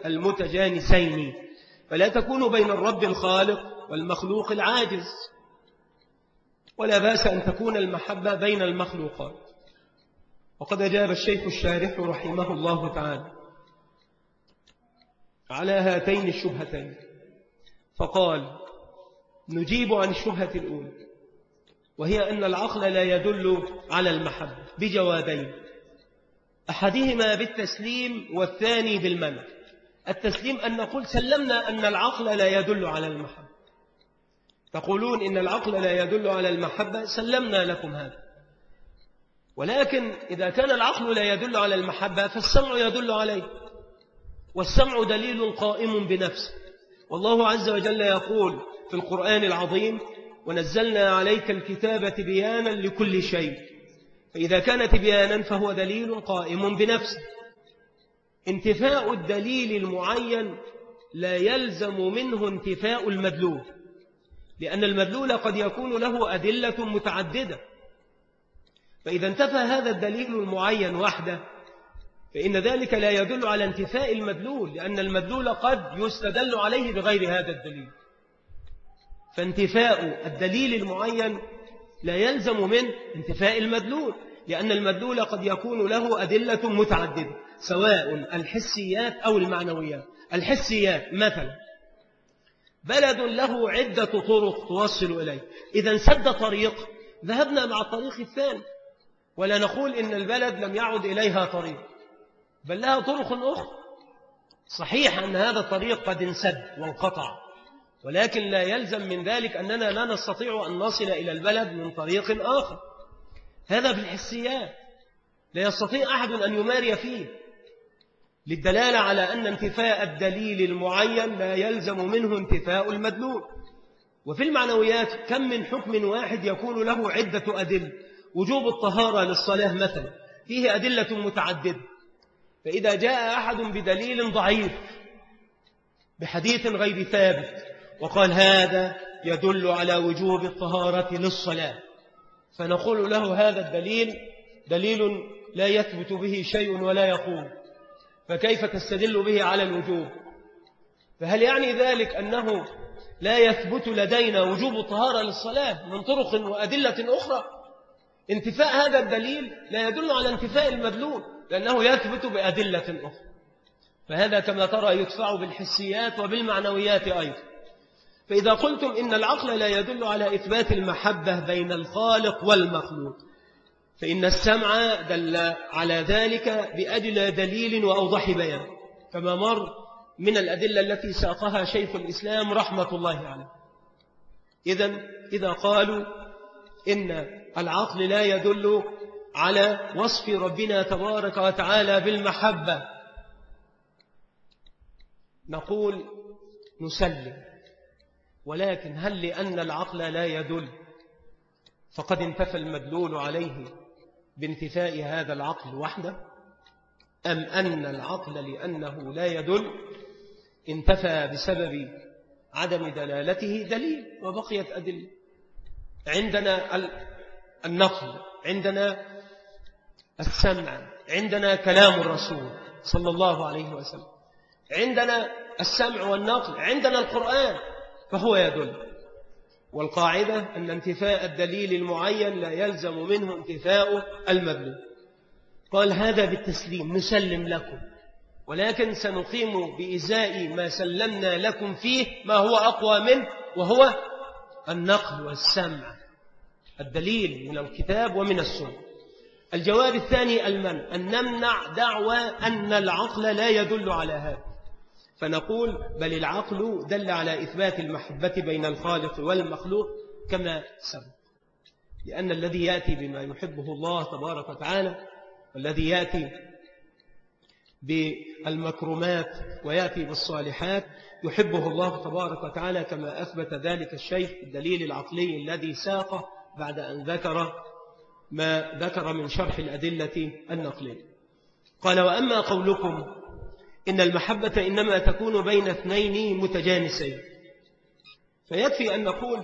المتجانسين فلا تكون بين الرب الخالق والمخلوق العاجز. ولا بأس أن تكون المحبة بين المخلوقات. وقد أجاب الشيخ الشارح رحمه الله تعالى على هاتين الشبهتين فقال نجيب عن الشبهة الأولى وهي أن العقل لا يدل على المحبة بجوابين. أحدهما بالتسليم والثاني بالمنع. التسليم أن نقول سلمنا أن العقل لا يدل على المحبة تقولون إن العقل لا يدل على المحبة سلمنا لكم هذا. ولكن إذا كان العقل لا يدل على المحبة فالسمع يدل عليه. والسمع دليل قائم بنفسه. والله عز وجل يقول في القرآن العظيم ونزلنا عليك الكتابة بيانا لكل شيء. فإذا كانت بيانا فهو دليل قائم بنفسه. انتفاء الدليل المعين لا يلزم منه انتفاء المدلول لأن المدلول قد يكون له أدلة متعددة. فإذا انتفى هذا الدليل المعين وحده فإن ذلك لا يدل على انتفاء المدلول لأن المدلول قد يستدل عليه بغير هذا الدليل. فانتفاء الدليل المعين لا يلزم من انتفاء المدلول لأن المدلول قد يكون له أدلة متعددة سواء الحسيات أو المعنويات. الحسيات مثلا بلد له عدة طرق توصل إليه. إذا سد طريق ذهبنا مع الطريق الثاني ولا نقول إن البلد لم يعد إليها طريق بل لها طرق أخرى. صحيح أن هذا الطريق قد انسد وانقطع. ولكن لا يلزم من ذلك أننا لا نستطيع أن نصل إلى البلد من طريق آخر. هذا في الحسيات. لا يستطيع أحد أن يماري فيه. للدلالة على أن انتفاء الدليل المعين لا يلزم منه انتفاء المدلول. وفي المعنويات كم من حكم واحد يكون له عدة أدل وجوب الطهارة للصلاة مثلا. فيه أدلة متعددة. فإذا جاء أحد بدليل ضعيف بحديث غير ثابت وقال هذا يدل على وجوب الطهارة للصلاة. فنقول له هذا الدليل دليل لا يثبت به شيء ولا يقوم فكيف تستدل به على الوجوب؟ فهل يعني ذلك أنه لا يثبت لدينا وجوب الطهارة للصلاة من طرق وأدلة أخرى؟ انتفاء هذا الدليل لا يدل على انتفاء المدلول لأنه يثبت بأدلة أخرى. فهذا كما ترى يدفع بالحسيات وبالمعنويات أيضا. فإذا قلتم إن العقل لا يدل على إثبات المحبة بين الخالق والمخلوق فإن السمع دل على ذلك بأجل دليل وأوضح بيان. كما مر من الأدلة التي ساقها شيخ الإسلام رحمة الله عليه. إذا إذا قالوا إن العقل لا يدل على وصف ربنا تبارك وتعالى بالمحبة نقول نسلم. ولكن هل لأن العقل لا يدل؟ فقد انتفى المدلول عليه بانتفاء هذا العقل وحده. أم أن العقل لأنه لا يدل انتفى بسبب عدم دلالته دليل وبقيت أدلة. عندنا النقل عندنا السمع عندنا كلام الرسول صلى الله عليه وسلم عندنا السمع والنقل عندنا القرآن. فهو يدل. والقاعدة أن انتفاء الدليل المعين لا يلزم منه انتفاء المبلغ قال هذا بالتسليم نسلم لكم. ولكن سنقيم بإزاء ما سلمنا لكم فيه ما هو أقوى منه وهو النقل والسمع. الدليل من الكتاب ومن السنة. الجواب الثاني المن أن نمنع دعوى أن العقل لا يدل على هذا. فنقول بل العقل دل على إثبات المحبة بين الخالق والمخلوق كما سبق. لأن الذي يأتي بما يحبه الله تبارك وتعالى والذي يأتي بالمكرمات ويأتي بالصالحات يحبه الله تبارك وتعالى كما أثبت ذلك الشيخ الدليل العقلي الذي ساقه بعد أن ذكر ما ذكر من شرح الأدلة النقلية. قال وأما قولكم إن المحبة إنما تكون بين اثنين متجانسين. فيكفي أن نقول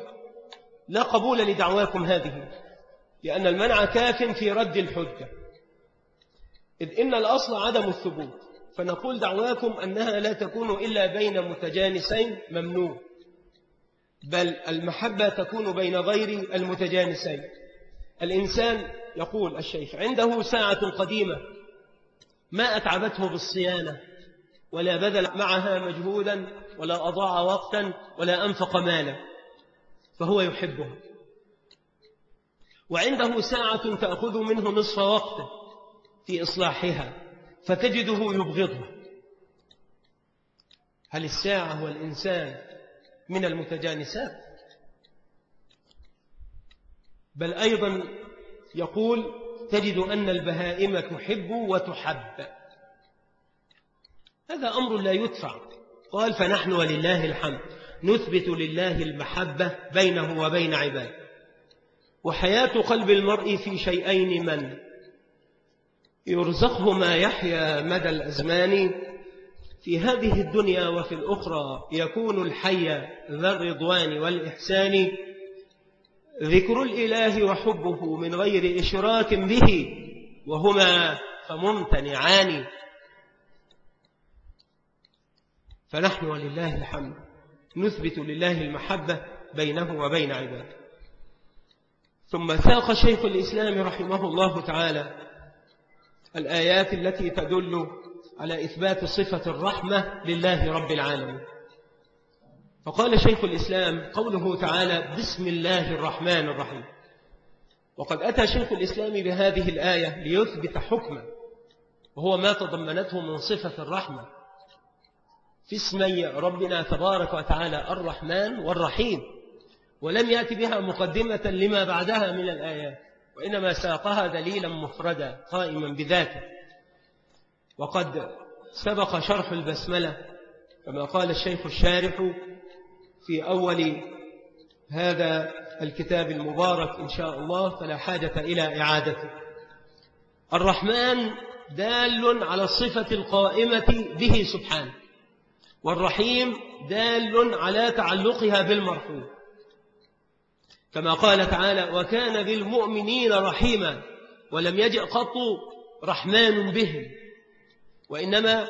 لا قبول لدعواكم هذه لأن المنع كاف في رد الحجة. إذ إن الأصل عدم الثبوت فنقول دعواكم أنها لا تكون إلا بين متجانسين ممنوع. بل المحبة تكون بين غير المتجانسين. الإنسان يقول الشيخ عنده ساعة قديمة ما أتعبته بالصيانة ولا بذل معها مجهودا ولا أضاع وقتا ولا أنفق مالا فهو يحبها وعنده ساعة تأخذ منه نصف وقته في إصلاحها فتجده يبغضها هل الساعة والإنسان من المتجانسات؟ بل أيضا يقول تجد أن البهائم تحب وتحب. هذا أمر لا يدفع قال فنحن ولله الحمد نثبت لله المحبة بينه وبين عباده. وحياة قلب المرء في شيئين من؟ يرزقه ما يحيا مدى الأزمان. في هذه الدنيا وفي الأخرى يكون الحي ذا الرضوان والإحسان. ذكر الإله وحبه من غير إشراك به وهما فممتنعان. فنحن ولله الحمد نثبت لله المحبة بينه وبين عباده. ثم ساق شيخ الإسلام رحمه الله تعالى الآيات التي تدل على إثبات صفة الرحمة لله رب العالمين. فقال شيخ الإسلام قوله تعالى بسم الله الرحمن الرحيم وقد أتى شيخ الإسلام بهذه الآية ليثبت حكما وهو ما تضمنته من صفة الرحمة. في اسمي ربنا تبارك وتعالى الرحمن والرحيم ولم يأتي بها مقدمة لما بعدها من الآيات وإنما ساقها دليلا مفردا قائما بذاته. وقد سبق شرح البسملة كما قال الشيخ الشارح في أول هذا الكتاب المبارك إن شاء الله فلا حاجة إلى إعادته. الرحمن دال على الصفة القائمة به سبحانه. والرحيم دال على تعلقها بالمرحوم. كما قال تعالى وكان بالمؤمنين رحيما ولم يجئ قط رحمن بهم وإنما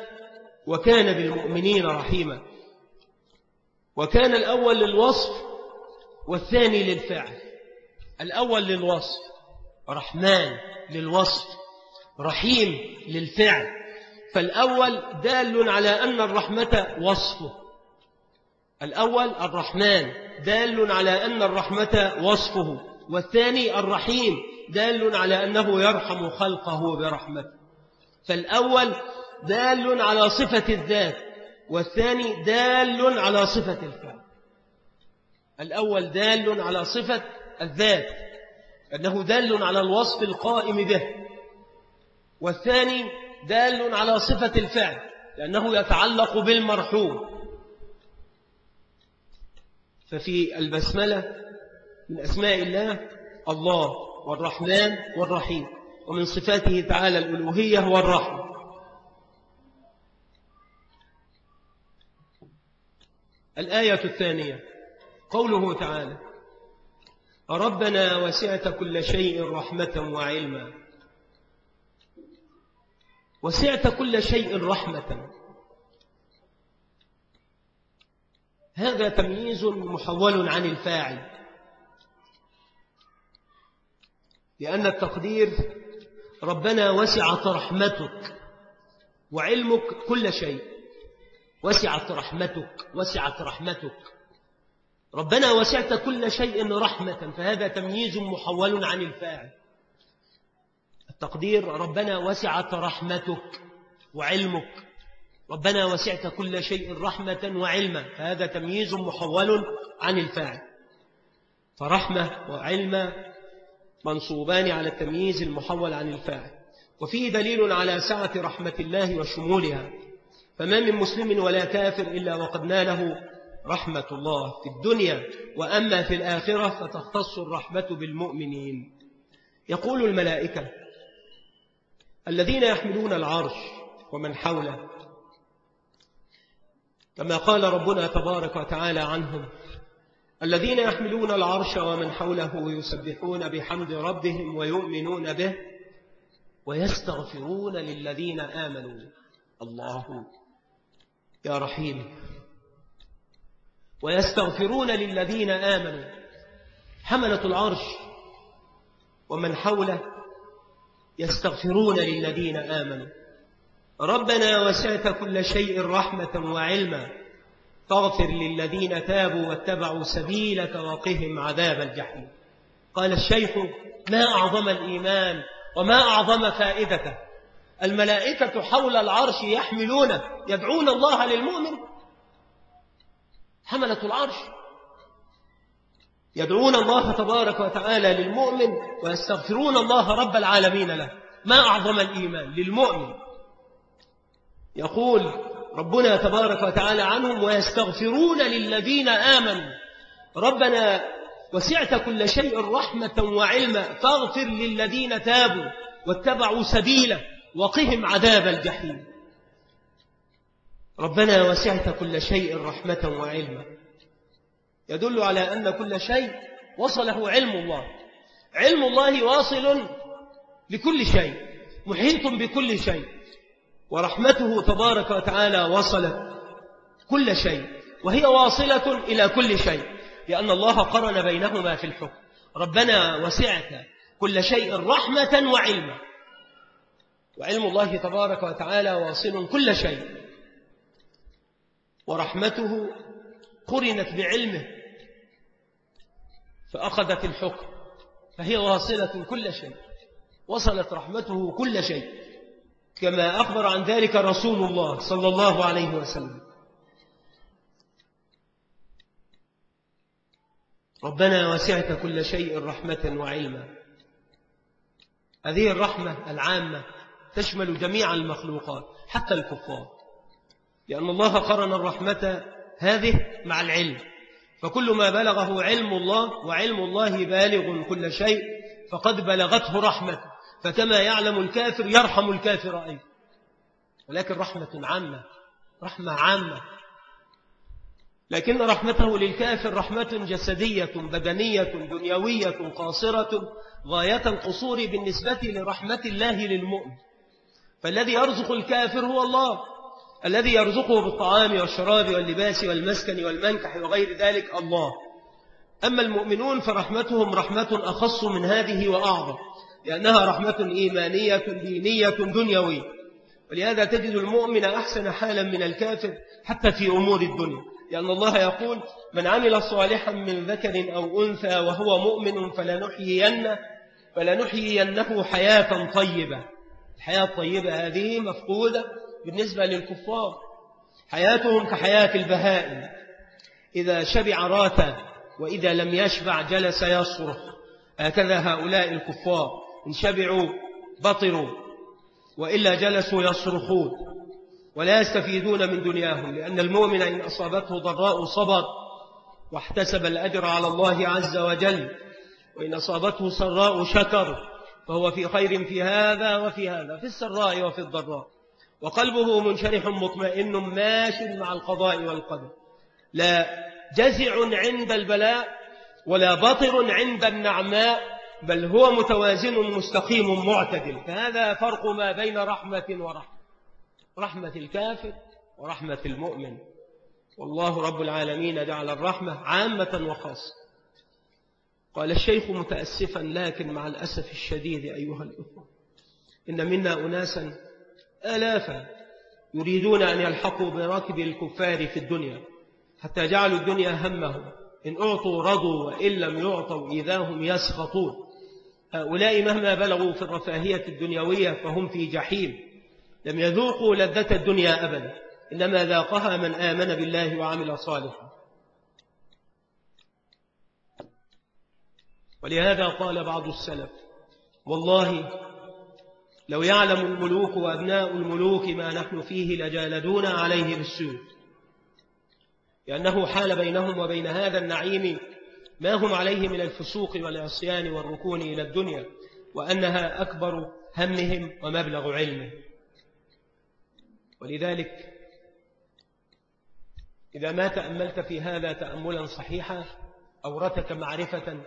وكان بالمؤمنين رحيما. وكان الأول للوصف والثاني للفعل. الأول للوصف رحمن للوصف رحيم للفعل. فالأول دال على أن الرحمة وصفه. الأول الرحمن دال على أن الرحمة وصفه. والثاني الرحيم دال على أنه يرحم خلقه برحمته. فالأول دال على صفة الذات والثاني دال على صفة الفعل. الأول دال على صفة الذات أنه دال على الوصف القائم به. والثاني دال على صفة الفعل لأنه يتعلق بالمرحوم. ففي البسملة من أسماء الله الله والرحمن والرحيم ومن صفاته تعالى الألوهية والرحمة. الآية الثانية قوله تعالى ربنا وسعت كل شيء رحمة وعلما وسعت كل شيء رحمة. هذا تمييز محول عن الفاعل. لأن التقدير ربنا وسعت رحمتك وعلمك كل شيء. وسعت رحمتك وسعت رحمتك. ربنا وسعت كل شيء رحمة فهذا تمييز محول عن الفاعل. التقدير ربنا وسعت رحمتك وعلمك. ربنا وسعت كل شيء رحمة وعلما. فهذا تمييز محول عن الفاعل. فرحمة وعلم منصوبان على التمييز المحول عن الفاعل. وفيه دليل على سعة رحمة الله وشمولها. فما من مسلم ولا كافر إلا وقد ناله رحمة الله في الدنيا. وأما في الآخرة فتختص الرحمة بالمؤمنين. يقول الملائكة الذين يحملون العرش ومن حوله. كما قال ربنا تبارك وتعالى عنهم الذين يحملون العرش ومن حوله يسبحون بحمد ربهم ويؤمنون به ويستغفرون للذين آمنوا. الله يا رحيم. ويستغفرون للذين آمنوا. حملة العرش ومن حوله يستغفرون للذين آمنوا. ربنا وسعت كل شيء رحمة وعلما. فاغفر للذين تابوا واتبعوا سبيلك وقهم عذاب الجحيم. قال الشيخ ما أعظم الإيمان وما أعظم فائدته؟ الملائكة حول العرش يحملون يدعون الله للمؤمن. حملة العرش. يدعون الله تبارك وتعالى للمؤمن ويستغفرون الله رب العالمين له. ما أعظم الإيمان؟ للمؤمن. يقول ربنا تبارك وتعالى عنهم ويستغفرون للذين آمنوا. ربنا وسعت كل شيء رحمة وعلما فاغفر للذين تابوا واتبعوا سبيله وقهم عذاب الجحيم. ربنا وسعت كل شيء رحمة وعلما. يدل على أن كل شيء وصله علم الله. علم الله واصل لكل شيء محيط بكل شيء. ورحمته تبارك وتعالى وصلت كل شيء وهي واصلة إلى كل شيء لأن الله قرن بينهما في الحكم. ربنا وسعت كل شيء رحمة وعلما. وعلم الله تبارك وتعالى واصل كل شيء. ورحمته قرنت بعلمه. فأخذت الحكم فهي واصلة كل شيء وصلت رحمته كل شيء كما أخبر عن ذلك رسول الله صلى الله عليه وسلم. ربنا وسعت كل شيء رحمة وعلما. هذه الرحمة العامة تشمل جميع المخلوقات حتى الكفار. لأن الله قرن الرحمة هذه مع العلم. فكل ما بلغه علم الله وعلم الله بالغ كل شيء فقد بلغته رحمة. فكما يعلم الكافر يرحم الكافر أيضا. ولكن رحمة عامة رحمة عامة. لكن رحمته للكافر رحمة جسدية بدنية دنيوية قاصرة غاية القصور بالنسبة لرحمة الله للمؤمن. فالذي يرزق الكافر هو الله. الذي يرزقه بالطعام والشراب واللباس والمسكن والمنكح وغير ذلك الله. أما المؤمنون فرحمتهم رحمة أخص من هذه وأعظم لأنها رحمة إيمانية دينية دنيوية. ولهذا تجد المؤمن أحسن حالا من الكافر حتى في أمور الدنيا. لأن الله يقول من عمل صالحا من ذكر أو أنثى وهو مؤمن فلنحيينه, فلنحيينه حياة طيبة. الحياة الطيبة هذه مفقودة بالنسبة للكفار حياتهم كحياة البهائم. إذا شبع رات وإذا لم يشبع جلس يصرخ. هكذا هؤلاء الكفار. إن شبعوا بطروا وإلا جلسوا يصرخون. ولا يستفيدون من دنياهم لأن المؤمن إن أصابته ضراء صبر واحتسب الأجر على الله عز وجل وإن أصابته سراء شكر فهو في خير في هذا وفي هذا في السراء وفي الضراء. وقلبه منشرح مطمئن ماش مع القضاء والقدر. لا جزع عند البلاء ولا بطر عند النعماء بل هو متوازن مستقيم معتدل. فهذا فرق ما بين رحمة ورحمة. رحمة الكافر ورحمة المؤمن. والله رب العالمين جعل الرحمة عامة وخاصة. قال الشيخ متأسفا لكن مع الأسف الشديد أيها الأخوة إن منا أناسا آلافا يريدون أن يلحقوا براكب الكفار في الدنيا حتى جعلوا الدنيا همهم. إن أعطوا رضوا وإن لم يعطوا إذا هم يسخطون. هؤلاء مهما بلغوا في الرفاهية الدنيوية فهم في جحيم. لم يذوقوا لذة الدنيا أبدا. إنما ذاقها من آمن بالله وعمل صالحا. ولهذا قال بعض السلف والله لو يعلم الملوك وأبناء الملوك ما نحن فيه لجالدون عليه بالسوء. لأنه حال بينهم وبين هذا النعيم ما هم عليه من الفسوق والعصيان والركون إلى الدنيا وأنها أكبر همهم ومبلغ علمه. ولذلك إذا ما تأملت في هذا تأملا صحيحا أورتك معرفة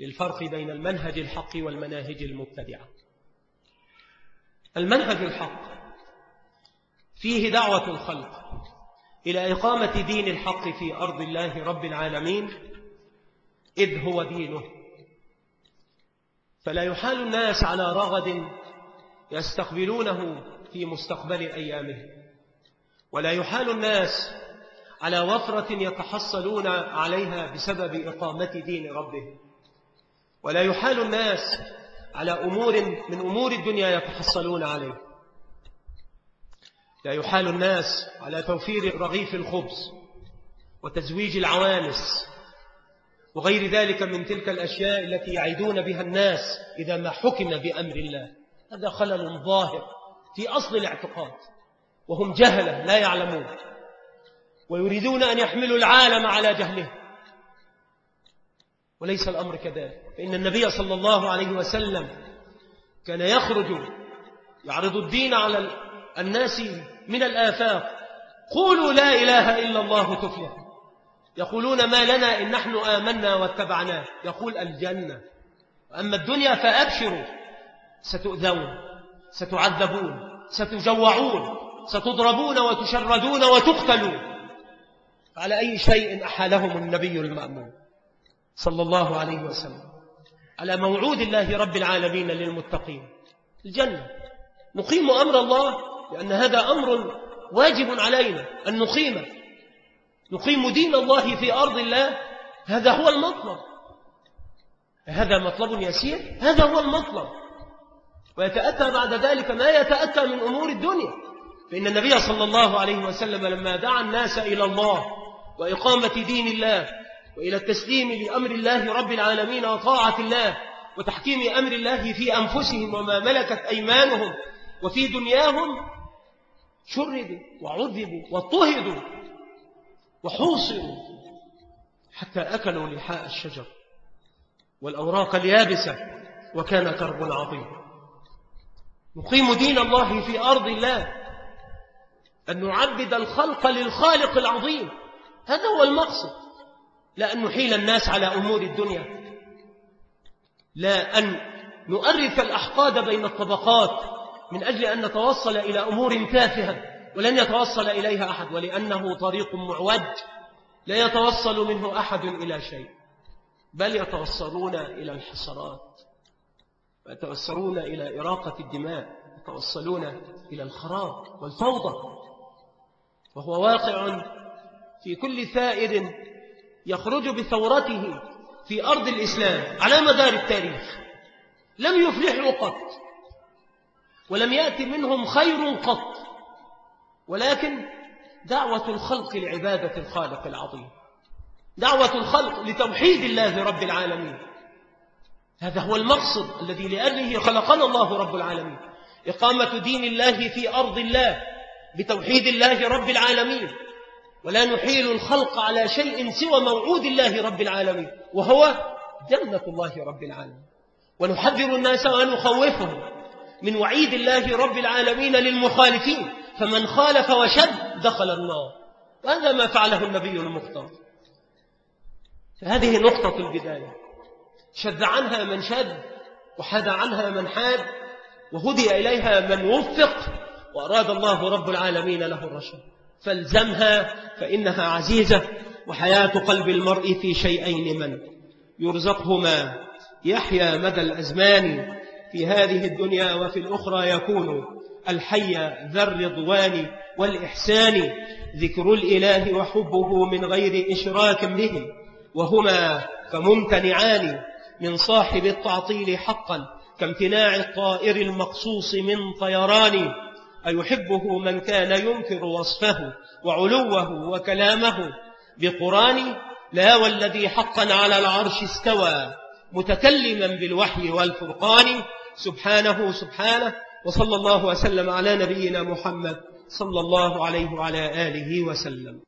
للفرق بين المنهج الحق والمناهج المبتدعة. المنهج الحق. فيه دعوة الخلق إلى إقامة دين الحق في أرض الله رب العالمين إذ هو دينه. فلا يحال الناس على رغد يستقبلونه في مستقبل أيامه. ولا يحال الناس على وفرة يتحصلون عليها بسبب إقامة دين ربهم ولا يحال الناس على أمور من أمور الدنيا يتحصلون عليه. لا يحال الناس على توفير رغيف الخبز وتزويج العوانس وغير ذلك من تلك الأشياء التي يعيدون بها الناس إذا ما حكم بأمر الله. هذا خلل ظاهر في أصل الاعتقاد وهم جهلة لا يعلمون ويريدون أن يحملوا العالم على جهله. وليس الأمر كذلك. فإن النبي صلى الله عليه وسلم كان يخرج يعرض الدين على الناس من الآفاق. قولوا لا إله إلا الله تفلح. يقولون ما لنا إن نحن آمنا واتبعناه يقول الجنة. أما الدنيا فأبشروا. ستؤذون ستعذبون ستجوعون ستضربون وتشردون وتقتلون. على أي شيء أحالهم النبي المأمون؟ صلى الله عليه وسلم. على موعود الله رب العالمين للمتقين. الجنة. نقيم أمر الله لأن هذا أمر واجب علينا أن نقيمه. نقيم دين الله في أرض الله. هذا هو المطلب. هذا مطلب يسير. هذا هو المطلب. ويتأتى بعد ذلك ما يتأتى من أمور الدنيا. فإن النبي صلى الله عليه وسلم لما دعا الناس إلى الله وإقامة دين الله وإلى التسليم لأمر الله رب العالمين وطاعة الله وتحكيم أمر الله في أنفسهم وما ملكت أيمانهم وفي دنياهم شردوا وعذبوا واضطهدوا وحوصروا حتى أكلوا لحاء الشجر والأوراق اليابسة وكان كرب عظيم. نقيم دين الله في أرض الله أن نعبد الخلق للخالق العظيم. هذا هو المقصد. لا أن نحيل الناس على أمور الدنيا. لا أن نؤرث الأحقاد بين الطبقات من أجل أن نتوصل إلى أمور تافهة ولن يتوصل إليها أحد ولأنه طريق معوج لا يتوصل منه أحد إلى شيء بل يتوصلون إلى الحصرات ويتوصلون إلى إراقة الدماء يتوصلون إلى الخراب والفوضى. وهو واقع في كل ثائر يخرج بثورته في أرض الإسلام على مدار التاريخ. لم يفلحوا قط ولم يأتي منهم خير قط ولكن دعوة الخلق لعبادة الخالق العظيم. دعوة الخلق لتوحيد الله رب العالمين. هذا هو المقصد الذي لأجله خلقنا الله رب العالمين. إقامة دين الله في أرض الله بتوحيد الله رب العالمين. ولا نحيل الخلق على شيء سوى موعود الله رب العالمين وهو جنة الله رب العالمين. ونحذر الناس ونخوفهم من وعيد الله رب العالمين للمخالفين فمن خالف وشد دخل النار. وهذا ما فعله النبي المختار. هذه نقطة البداية. شد عنها من شد وحاد عنها من حاد وهدي إليها من وفق وأراد الله رب العالمين له الرشد فالزمها فإنها عزيزة وحياة قلب المرء في شيئين من يرزقهما يحيا مدى الأزمان في هذه الدنيا وفي الأخرى يكون الحي ذا الرضوان والإحسان ذكر الإله وحبه من غير إشراك به وهما فممتنعان من صاحب التعطيل حقا كامتناع الطائر المقصوص من طيران أيحبه من كان ينكر وصفه وعلوه وكلامه بقرآن لا والذي حقا على العرش استوى متكلما بالوحي والفرقان سبحانه سبحانه وصلى الله وسلم على نبينا محمد صلى الله عليه وعلى آله وسلم